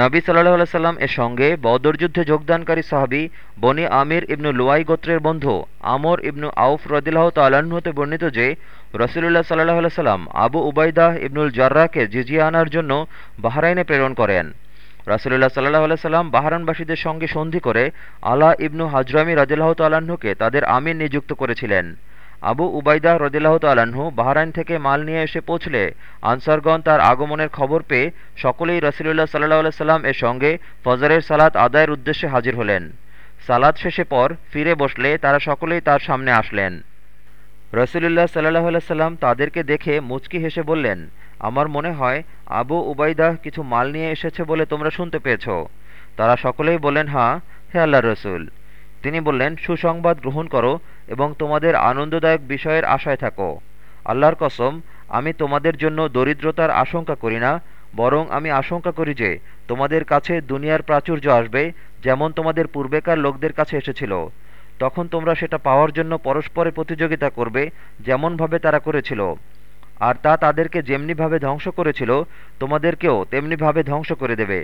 নবী সাল্লাহ সাল্লাম এর সঙ্গে বদরযুদ্ধে যোগদানকারী সাহাবি বনি আমির ইবনু লুয়াই গোত্রের বন্ধু আমর ইবনু আউফ রদিল্লাহ তাল্লাহ্ন বর্ণিত যে, রসুলুল্লাহ সাল্লাহ সাল্লাম আবু উবাইদাহ ইবনুল জার্রাকে জিজিয়া আনার জন্য বাহরাইনে প্রেরণ করেন। রাসুলুল্লাহ সাল্লাহ সাল্লাম বাহারানবাসীদের সঙ্গে সন্ধি করে আলা ইবনু হাজরামি রদিল্লাহ তাল্লাহ্নকে তাদের আমির নিযুক্ত করেছিলেন। আবু উবাইদা রদিল্লাহ তাল্লাহ্ন বাহরাইন থেকে মাল নিয়ে এসে পৌঁছলে আনসারগণ তার আগমনের খবর পেয়ে সকলেই রসুলুল্লাহ সাল্লাহ সাল্লাম এর সঙ্গে ফজরের সালাত আদায়ের উদ্দেশ্যে হাজির হলেন। সালাদ শেষে পর ফিরে বসলে তারা সকলেই তার সামনে আসলেন। রসুলুল্লাহ সাল্লাহ সাল্লাম তাদেরকে দেখে মুচকি হেসে বললেন, আমার মনে হয় আবু উবাইদাহ কিছু মাল নিয়ে এসেছে বলে তোমরা শুনতে পেয়েছ। তারা সকলেই বললেন হাঁ হে আল্লাহ রসুল। তিনি বললেন, সুসংবাদ গ্রহণ করো এবং তোমাদের আনন্দদায়ক বিষয়ের আশায় থাকো। আল্লাহর কসম, আমি তোমাদের জন্য দরিদ্রতার আশঙ্কা করি না, বরং আমি আশঙ্কা করি যে তোমাদের কাছে দুনিয়ার প্রাচুর্য আসবে, যেমন তোমাদের পূর্বেকার লোকদের কাছে এসেছিল। তখন তোমরা সেটা পাওয়ার জন্য পরস্পরে প্রতিযোগিতা করবে, যেমনভাবে তারা করেছিল। আর তা তাদেরকে যেমনিভাবে ধ্বংস করেছিল, তোমাদেরকেও তেমনিভাবে ধ্বংস করে দেবে।